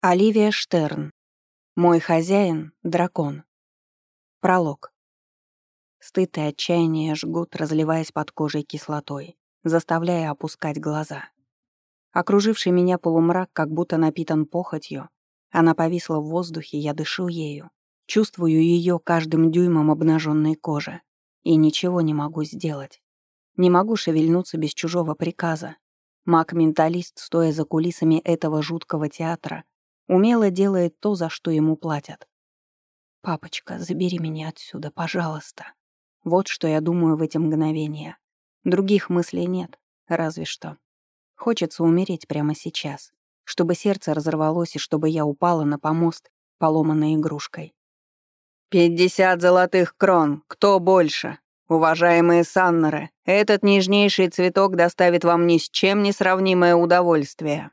Оливия Штерн. Мой хозяин — дракон. Пролог. Стыд и отчаяние жгут, разливаясь под кожей кислотой, заставляя опускать глаза. Окруживший меня полумрак как будто напитан похотью. Она повисла в воздухе, я дышу ею. Чувствую ее каждым дюймом обнаженной кожи. И ничего не могу сделать. Не могу шевельнуться без чужого приказа. Маг-менталист, стоя за кулисами этого жуткого театра, Умело делает то, за что ему платят. «Папочка, забери меня отсюда, пожалуйста». Вот что я думаю в эти мгновения. Других мыслей нет, разве что. Хочется умереть прямо сейчас, чтобы сердце разорвалось и чтобы я упала на помост, поломанной игрушкой. «Пятьдесят золотых крон! Кто больше? Уважаемые саннеры, этот нежнейший цветок доставит вам ни с чем не сравнимое удовольствие».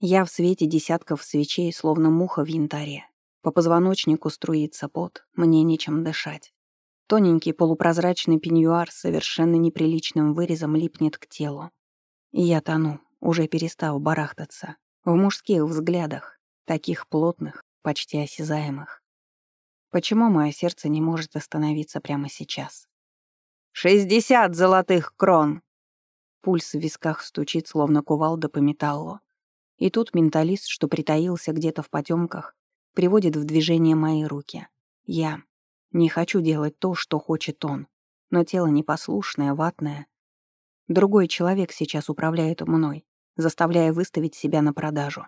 Я в свете десятков свечей, словно муха в янтаре. По позвоночнику струится пот, мне нечем дышать. Тоненький полупрозрачный пеньюар с совершенно неприличным вырезом липнет к телу. И я тону, уже перестав барахтаться, в мужских взглядах, таких плотных, почти осязаемых. Почему мое сердце не может остановиться прямо сейчас? «Шестьдесят золотых крон!» Пульс в висках стучит, словно кувалда по металлу. И тут менталист, что притаился где-то в потемках, приводит в движение мои руки. Я не хочу делать то, что хочет он, но тело непослушное, ватное. Другой человек сейчас управляет мной, заставляя выставить себя на продажу.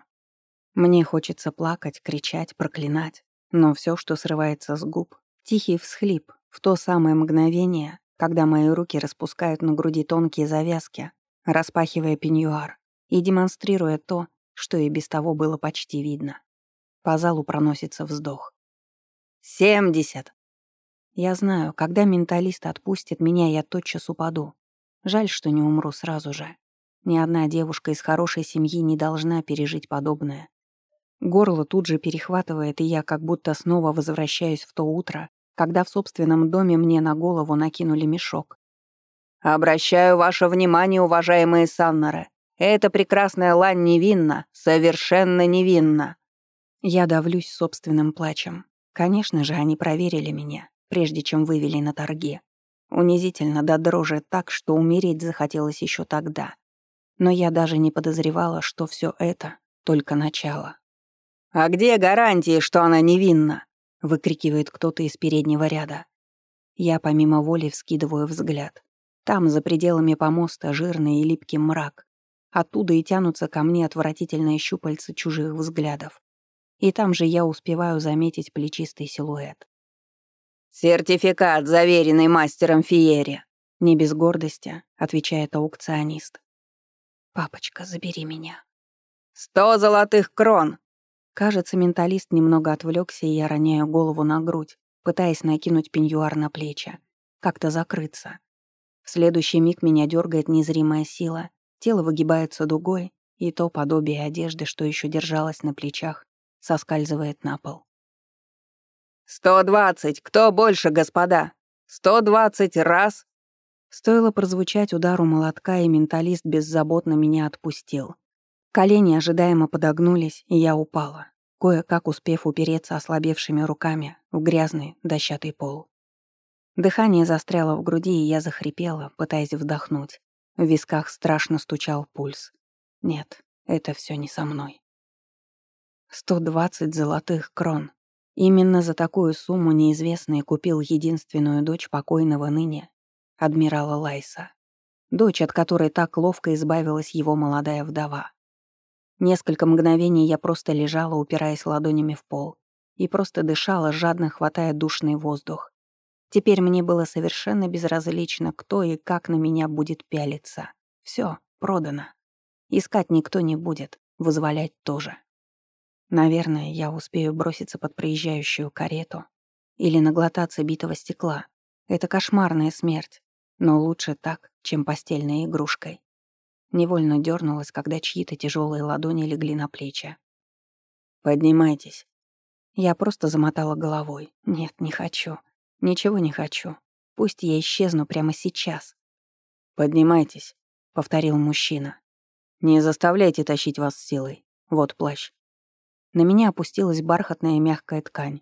Мне хочется плакать, кричать, проклинать, но все, что срывается с губ, тихий всхлип в то самое мгновение, когда мои руки распускают на груди тонкие завязки, распахивая пеньюар и демонстрируя то, что и без того было почти видно. По залу проносится вздох. «Семьдесят!» Я знаю, когда менталист отпустит меня, я тотчас упаду. Жаль, что не умру сразу же. Ни одна девушка из хорошей семьи не должна пережить подобное. Горло тут же перехватывает, и я как будто снова возвращаюсь в то утро, когда в собственном доме мне на голову накинули мешок. «Обращаю ваше внимание, уважаемые Саннеры. Эта прекрасная лань невинна, совершенно невинна. Я давлюсь собственным плачем. Конечно же, они проверили меня, прежде чем вывели на торги. Унизительно до дрожи так, что умереть захотелось еще тогда. Но я даже не подозревала, что все это — только начало. «А где гарантии, что она невинна?» — выкрикивает кто-то из переднего ряда. Я помимо воли вскидываю взгляд. Там, за пределами помоста, жирный и липкий мрак. Оттуда и тянутся ко мне отвратительные щупальца чужих взглядов. И там же я успеваю заметить плечистый силуэт. «Сертификат, заверенный мастером Фиери», — не без гордости, — отвечает аукционист. «Папочка, забери меня». «Сто золотых крон!» Кажется, менталист немного отвлекся, и я роняю голову на грудь, пытаясь накинуть пеньюар на плечи, как-то закрыться. В следующий миг меня дергает незримая сила, Тело выгибается дугой, и то подобие одежды, что еще держалось на плечах, соскальзывает на пол. «Сто двадцать! Кто больше, господа? Сто двадцать раз!» Стоило прозвучать удару молотка, и менталист беззаботно меня отпустил. Колени ожидаемо подогнулись, и я упала, кое-как успев упереться ослабевшими руками в грязный дощатый пол. Дыхание застряло в груди, и я захрипела, пытаясь вдохнуть. В висках страшно стучал пульс. Нет, это все не со мной. 120 золотых крон. Именно за такую сумму неизвестный купил единственную дочь покойного ныне, адмирала Лайса. Дочь, от которой так ловко избавилась его молодая вдова. Несколько мгновений я просто лежала, упираясь ладонями в пол, и просто дышала, жадно хватая душный воздух. Теперь мне было совершенно безразлично, кто и как на меня будет пялиться. Все, продано. Искать никто не будет, вызволять тоже. Наверное, я успею броситься под проезжающую карету или наглотаться битого стекла. Это кошмарная смерть, но лучше так, чем постельной игрушкой. Невольно дернулась, когда чьи-то тяжелые ладони легли на плечи. «Поднимайтесь». Я просто замотала головой. «Нет, не хочу. Ничего не хочу. Пусть я исчезну прямо сейчас. «Поднимайтесь», — повторил мужчина. «Не заставляйте тащить вас силой. Вот плащ». На меня опустилась бархатная мягкая ткань.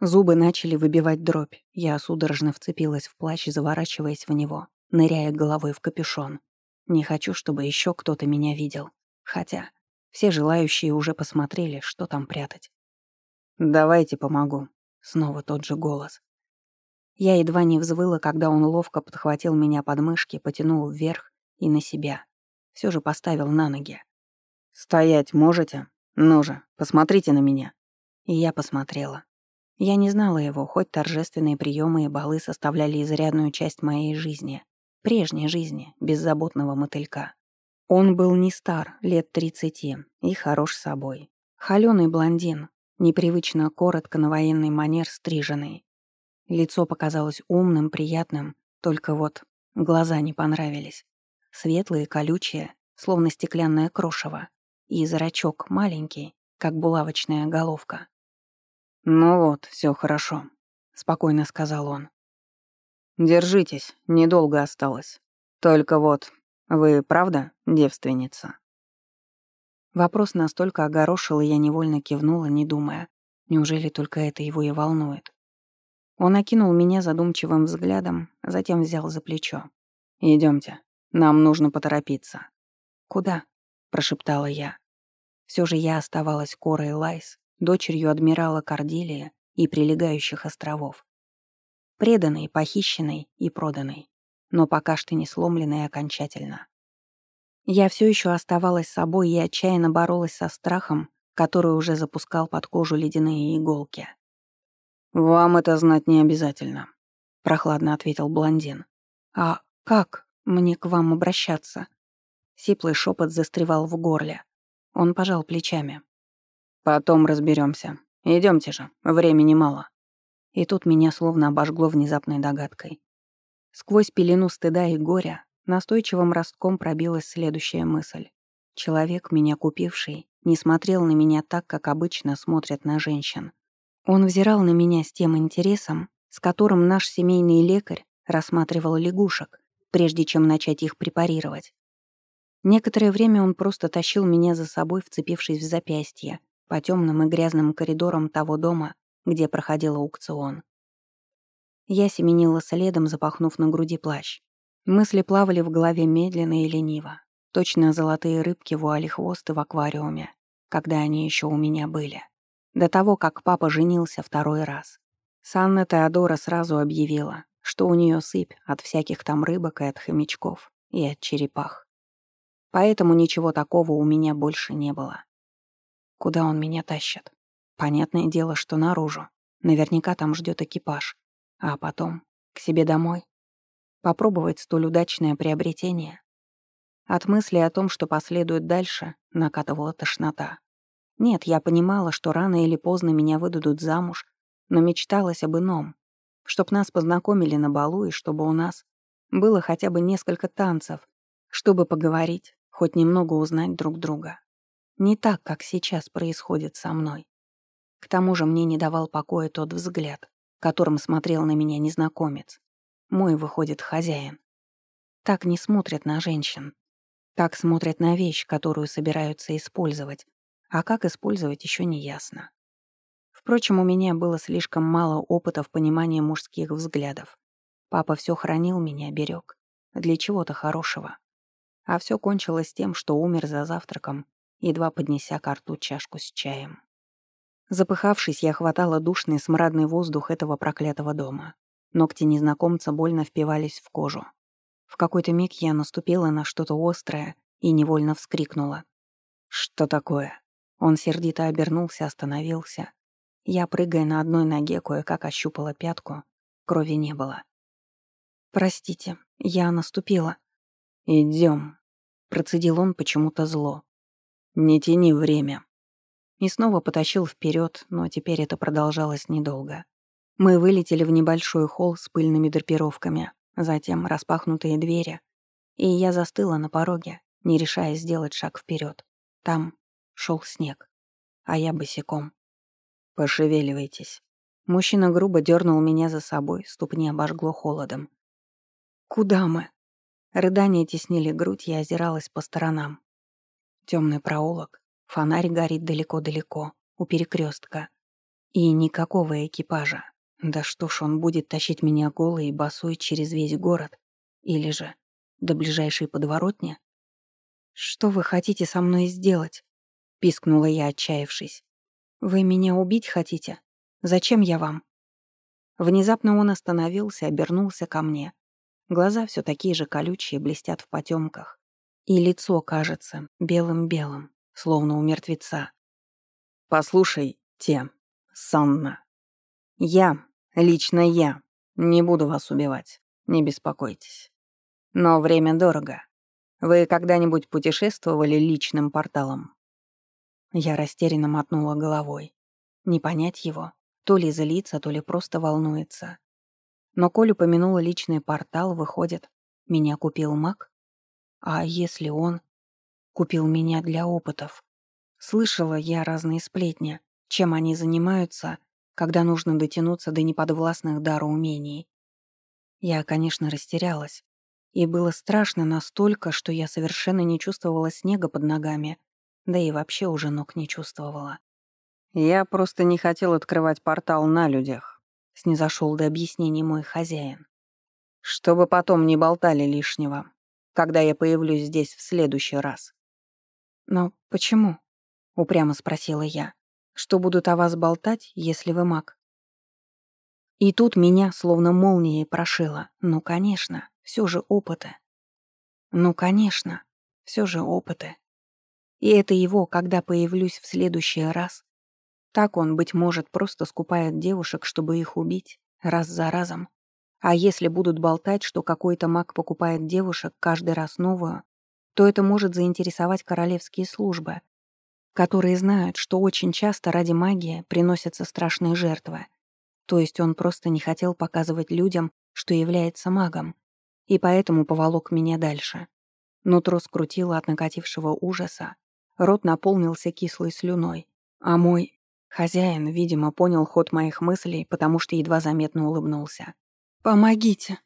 Зубы начали выбивать дробь. Я судорожно вцепилась в плащ, заворачиваясь в него, ныряя головой в капюшон. Не хочу, чтобы еще кто-то меня видел. Хотя все желающие уже посмотрели, что там прятать. «Давайте помогу». Снова тот же голос. Я едва не взвыла, когда он ловко подхватил меня под мышки, потянул вверх и на себя. Все же поставил на ноги. «Стоять можете? Ну же, посмотрите на меня». И я посмотрела. Я не знала его, хоть торжественные приемы и балы составляли изрядную часть моей жизни. Прежней жизни, беззаботного мотылька. Он был не стар, лет тридцати, и хорош собой. Холёный блондин, непривычно коротко на военный манер стриженный. Лицо показалось умным, приятным, только вот глаза не понравились. Светлые, колючие, словно стеклянное крошево, и зрачок маленький, как булавочная головка. «Ну вот, все хорошо», — спокойно сказал он. «Держитесь, недолго осталось. Только вот, вы правда девственница?» Вопрос настолько огорошил, и я невольно кивнула, не думая. Неужели только это его и волнует? Он окинул меня задумчивым взглядом, затем взял за плечо. Идемте, нам нужно поторопиться». «Куда?» — прошептала я. Все же я оставалась Корой Лайс, дочерью адмирала Корделия и прилегающих островов. Преданной, похищенной и проданной, но пока что не сломленной окончательно. Я все еще оставалась собой и отчаянно боролась со страхом, который уже запускал под кожу ледяные иголки. «Вам это знать не обязательно», — прохладно ответил блондин. «А как мне к вам обращаться?» Сиплый шепот застревал в горле. Он пожал плечами. «Потом разберемся. Идемте же, времени мало». И тут меня словно обожгло внезапной догадкой. Сквозь пелену стыда и горя Настойчивым ростком пробилась следующая мысль. Человек, меня купивший, не смотрел на меня так, как обычно смотрят на женщин. Он взирал на меня с тем интересом, с которым наш семейный лекарь рассматривал лягушек, прежде чем начать их препарировать. Некоторое время он просто тащил меня за собой, вцепившись в запястье, по темным и грязным коридорам того дома, где проходил аукцион. Я семенила следом, запахнув на груди плащ. Мысли плавали в голове медленно и лениво. Точно золотые рыбки вуали хвосты в аквариуме, когда они еще у меня были. До того, как папа женился второй раз. Санна Теодора сразу объявила, что у нее сыпь от всяких там рыбок и от хомячков, и от черепах. Поэтому ничего такого у меня больше не было. Куда он меня тащит? Понятное дело, что наружу. Наверняка там ждет экипаж. А потом к себе домой попробовать столь удачное приобретение. От мысли о том, что последует дальше, накатывала тошнота. Нет, я понимала, что рано или поздно меня выдадут замуж, но мечталась об ином. Чтоб нас познакомили на балу и чтобы у нас было хотя бы несколько танцев, чтобы поговорить, хоть немного узнать друг друга. Не так, как сейчас происходит со мной. К тому же мне не давал покоя тот взгляд, которым смотрел на меня незнакомец. Мой, выходит, хозяин. Так не смотрят на женщин. Так смотрят на вещь, которую собираются использовать. А как использовать, еще не ясно. Впрочем, у меня было слишком мало опыта в понимании мужских взглядов. Папа все хранил меня, берег. Для чего-то хорошего. А все кончилось тем, что умер за завтраком, едва поднеся к рту чашку с чаем. Запыхавшись, я хватала душный смрадный воздух этого проклятого дома. Ногти незнакомца больно впивались в кожу. В какой-то миг я наступила на что-то острое и невольно вскрикнула. «Что такое?» Он сердито обернулся, остановился. Я, прыгая на одной ноге, кое-как ощупала пятку. Крови не было. «Простите, я наступила». Идем, процедил он почему-то зло. «Не тяни время». И снова потащил вперед, но теперь это продолжалось недолго. Мы вылетели в небольшой холл с пыльными драпировками, затем распахнутые двери, и я застыла на пороге, не решая сделать шаг вперед. Там шел снег, а я босиком. «Пошевеливайтесь». Мужчина грубо дернул меня за собой, ступни обожгло холодом. «Куда мы?» Рыдания теснили грудь, я озиралась по сторонам. Темный проулок, фонарь горит далеко-далеко. у перекрестка. И никакого экипажа. Да что ж, он будет тащить меня голой и босой через весь город? Или же до ближайшей подворотни? «Что вы хотите со мной сделать?» — пискнула я, отчаявшись. «Вы меня убить хотите? Зачем я вам?» Внезапно он остановился, обернулся ко мне. Глаза все такие же колючие, блестят в потемках. И лицо кажется белым-белым, словно у мертвеца. «Послушай, те, Санна. Я, лично я, не буду вас убивать, не беспокойтесь. Но время дорого. Вы когда-нибудь путешествовали личным порталом?» Я растерянно мотнула головой. Не понять его. То ли злится, то ли просто волнуется. Но коль упомянула личный портал, выходит, меня купил маг? А если он купил меня для опытов? Слышала я разные сплетни, чем они занимаются, когда нужно дотянуться до неподвластных дару умений. Я, конечно, растерялась. И было страшно настолько, что я совершенно не чувствовала снега под ногами, да и вообще уже ног не чувствовала. «Я просто не хотел открывать портал на людях», — снизошел до объяснений мой хозяин. «Чтобы потом не болтали лишнего, когда я появлюсь здесь в следующий раз». «Но почему?» — упрямо спросила я. «Что будут о вас болтать, если вы маг?» И тут меня словно молнией прошило. Ну, конечно, все же опыты. Ну, конечно, все же опыты. И это его, когда появлюсь в следующий раз, так он, быть может, просто скупает девушек, чтобы их убить, раз за разом. А если будут болтать, что какой-то маг покупает девушек каждый раз новую, то это может заинтересовать королевские службы, которые знают, что очень часто ради магии приносятся страшные жертвы. То есть он просто не хотел показывать людям, что является магом, и поэтому поволок меня дальше. Нутро скрутило от накатившего ужаса, рот наполнился кислой слюной, а мой Хозяин, видимо, понял ход моих мыслей, потому что едва заметно улыбнулся. «Помогите!»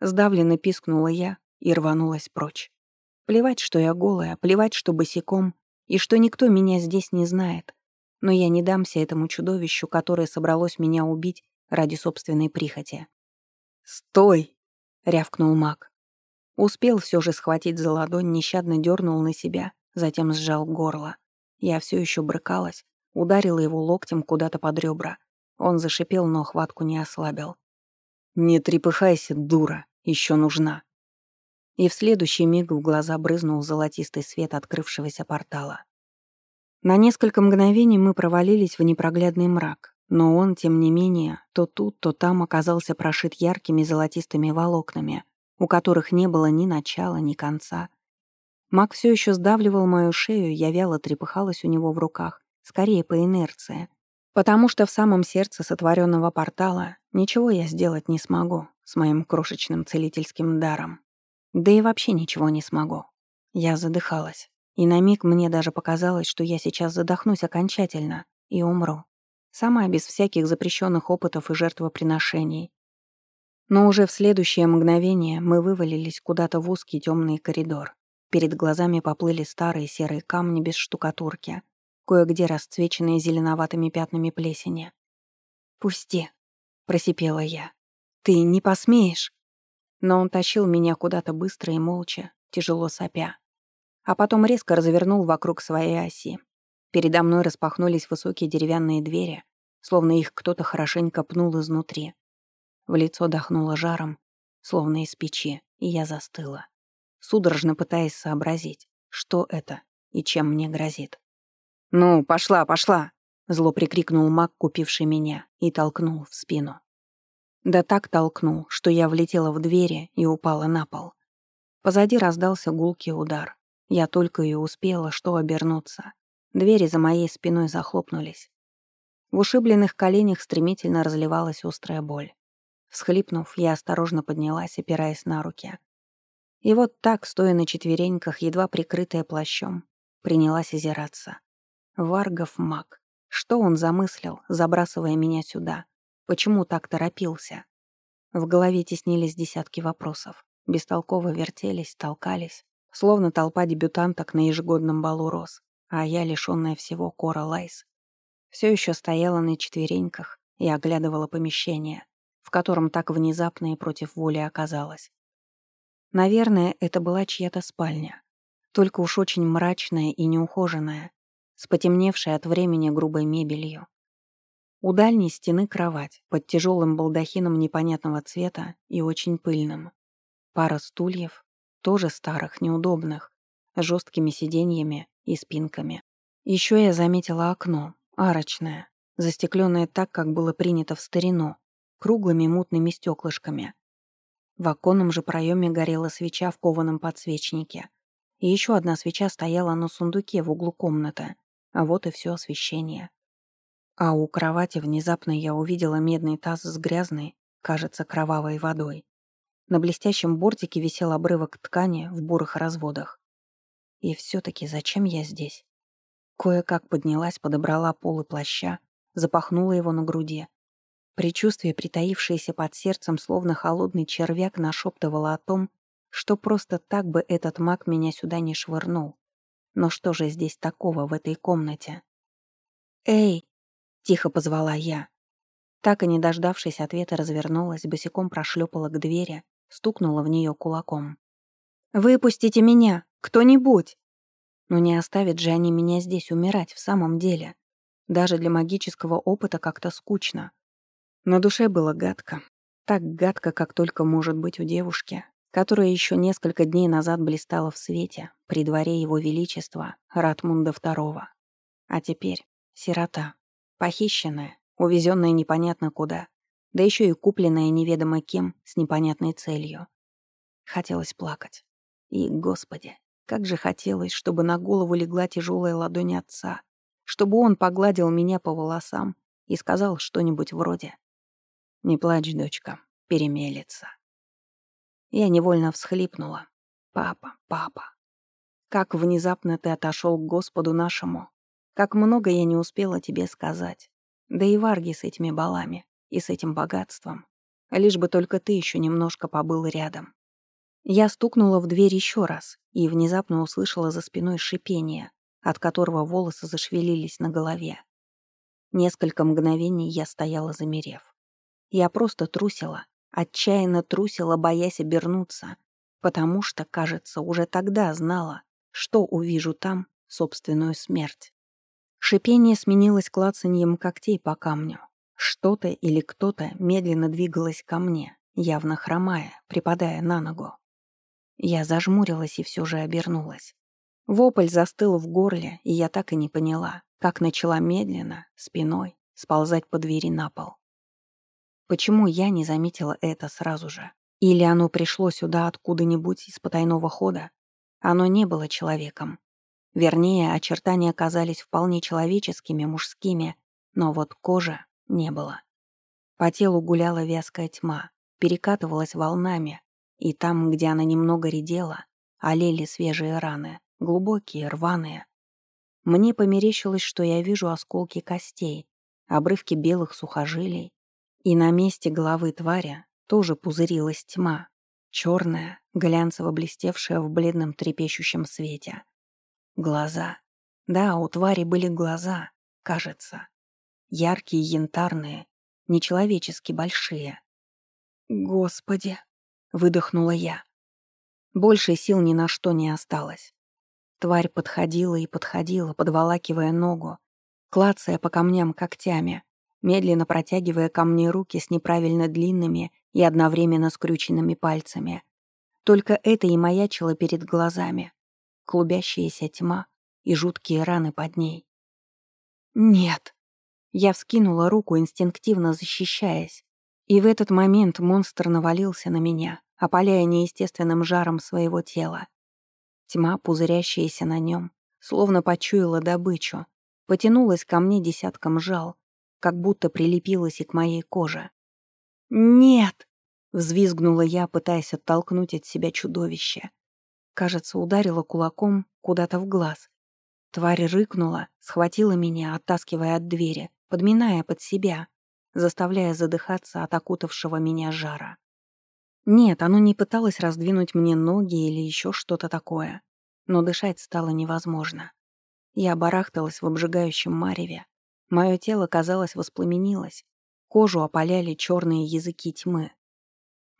Сдавленно пискнула я и рванулась прочь. Плевать, что я голая, плевать, что босиком, и что никто меня здесь не знает. Но я не дамся этому чудовищу, которое собралось меня убить ради собственной прихоти. «Стой!» — рявкнул маг. Успел все же схватить за ладонь, нещадно дернул на себя, затем сжал горло. Я все еще брыкалась, Ударила его локтем куда-то под ребра. Он зашипел, но хватку не ослабил. «Не трепыхайся, дура, еще нужна». И в следующий миг в глаза брызнул золотистый свет открывшегося портала. На несколько мгновений мы провалились в непроглядный мрак, но он, тем не менее, то тут, то там оказался прошит яркими золотистыми волокнами, у которых не было ни начала, ни конца. Маг все еще сдавливал мою шею, я вяло трепыхалась у него в руках, скорее по инерции, потому что в самом сердце сотворенного портала ничего я сделать не смогу с моим крошечным целительским даром. Да и вообще ничего не смогу. Я задыхалась, и на миг мне даже показалось, что я сейчас задохнусь окончательно и умру. Сама без всяких запрещенных опытов и жертвоприношений. Но уже в следующее мгновение мы вывалились куда-то в узкий темный коридор. Перед глазами поплыли старые серые камни без штукатурки, кое-где расцвеченные зеленоватыми пятнами плесени. «Пусти», — просипела я. «Ты не посмеешь». Но он тащил меня куда-то быстро и молча, тяжело сопя. А потом резко развернул вокруг своей оси. Передо мной распахнулись высокие деревянные двери, словно их кто-то хорошенько пнул изнутри. В лицо дохнуло жаром, словно из печи, и я застыла, судорожно пытаясь сообразить, что это и чем мне грозит. «Ну, пошла, пошла!» — зло прикрикнул маг, купивший меня, и толкнул в спину. Да так толкнул, что я влетела в двери и упала на пол. Позади раздался гулкий удар. Я только и успела, что обернуться. Двери за моей спиной захлопнулись. В ушибленных коленях стремительно разливалась острая боль. Всхлипнув, я осторожно поднялась, опираясь на руки. И вот так, стоя на четвереньках, едва прикрытая плащом, принялась озираться. Варгов маг. Что он замыслил, забрасывая меня сюда? Почему так торопился? В голове теснились десятки вопросов. Бестолково вертелись, толкались, словно толпа дебютанток на ежегодном балу роз, а я, лишённая всего Кора Лайс. Все еще стояла на четвереньках и оглядывала помещение, в котором так внезапно и против воли оказалась. Наверное, это была чья-то спальня, только уж очень мрачная и неухоженная, с потемневшей от времени грубой мебелью. У дальней стены кровать под тяжелым балдахином непонятного цвета и очень пыльным. Пара стульев, тоже старых, неудобных, с жесткими сиденьями и спинками. Еще я заметила окно, арочное, застекленное так, как было принято в старину, круглыми мутными стеклышками. В оконном же проеме горела свеча в кованом подсвечнике. И еще одна свеча стояла на сундуке в углу комнаты. А вот и все освещение. А у кровати внезапно я увидела медный таз с грязной, кажется, кровавой водой. На блестящем бортике висел обрывок ткани в бурых разводах. И все-таки зачем я здесь? Кое-как поднялась, подобрала полы плаща, запахнула его на груди. Причувствие, притаившееся под сердцем, словно холодный червяк, нашептывало о том, что просто так бы этот маг меня сюда не швырнул. Но что же здесь такого в этой комнате? «Эй!» — тихо позвала я. Так и не дождавшись ответа, развернулась, босиком прошлепала к двери, стукнула в нее кулаком. «Выпустите меня! Кто-нибудь!» Но не оставят же они меня здесь умирать в самом деле. Даже для магического опыта как-то скучно. На душе было гадко. Так гадко, как только может быть у девушки, которая еще несколько дней назад блистала в свете при дворе его величества Ратмунда II. А теперь сирота, похищенная, увезенная непонятно куда, да еще и купленная неведомо кем с непонятной целью. Хотелось плакать. И, Господи, как же хотелось, чтобы на голову легла тяжелая ладонь отца, чтобы он погладил меня по волосам и сказал что-нибудь вроде «Не плачь, дочка, перемелется». Я невольно всхлипнула. «Папа, папа, как внезапно ты отошел к Господу нашему, как много я не успела тебе сказать, да и варги с этими балами и с этим богатством. Лишь бы только ты еще немножко побыл рядом. Я стукнула в дверь еще раз и внезапно услышала за спиной шипение, от которого волосы зашевелились на голове. Несколько мгновений я стояла замерев. Я просто трусила, отчаянно трусила, боясь обернуться, потому что, кажется, уже тогда знала, что увижу там собственную смерть. Шипение сменилось клацаньем когтей по камню. Что-то или кто-то медленно двигалось ко мне, явно хромая, припадая на ногу. Я зажмурилась и все же обернулась. Вопль застыл в горле, и я так и не поняла, как начала медленно, спиной, сползать по двери на пол. Почему я не заметила это сразу же? Или оно пришло сюда откуда-нибудь из потайного хода? Оно не было человеком. Вернее, очертания казались вполне человеческими, мужскими, но вот кожа не было. По телу гуляла вязкая тьма, перекатывалась волнами, и там, где она немного редела, олели свежие раны, глубокие, рваные. Мне померещилось, что я вижу осколки костей, обрывки белых сухожилий, и на месте головы тваря тоже пузырилась тьма, черная, глянцево блестевшая в бледном трепещущем свете. Глаза. Да, у твари были глаза, кажется. Яркие, янтарные, нечеловечески большие. «Господи!» — выдохнула я. Больше сил ни на что не осталось. Тварь подходила и подходила, подволакивая ногу, клацая по камням когтями, медленно протягивая ко мне руки с неправильно длинными и одновременно скрюченными пальцами. Только это и маячило перед глазами. Клубящаяся тьма и жуткие раны под ней. «Нет!» Я вскинула руку, инстинктивно защищаясь. И в этот момент монстр навалился на меня, опаляя неестественным жаром своего тела. Тьма, пузырящаяся на нем, словно почуяла добычу, потянулась ко мне десятком жал, как будто прилепилась и к моей коже. «Нет!» — взвизгнула я, пытаясь оттолкнуть от себя чудовище. Кажется, ударила кулаком куда-то в глаз. Тварь рыкнула, схватила меня, оттаскивая от двери, подминая под себя, заставляя задыхаться от окутавшего меня жара. Нет, оно не пыталось раздвинуть мне ноги или еще что-то такое, но дышать стало невозможно. Я барахталась в обжигающем мареве, Мое тело, казалось, воспламенилось. Кожу опаляли черные языки тьмы.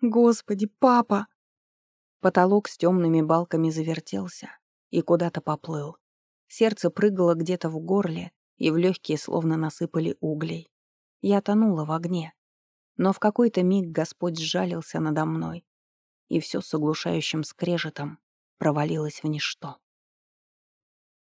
«Господи, папа!» Потолок с темными балками завертелся и куда-то поплыл. Сердце прыгало где-то в горле, и в легкие словно насыпали углей. Я тонула в огне. Но в какой-то миг Господь сжалился надо мной, и все с оглушающим скрежетом провалилось в ничто.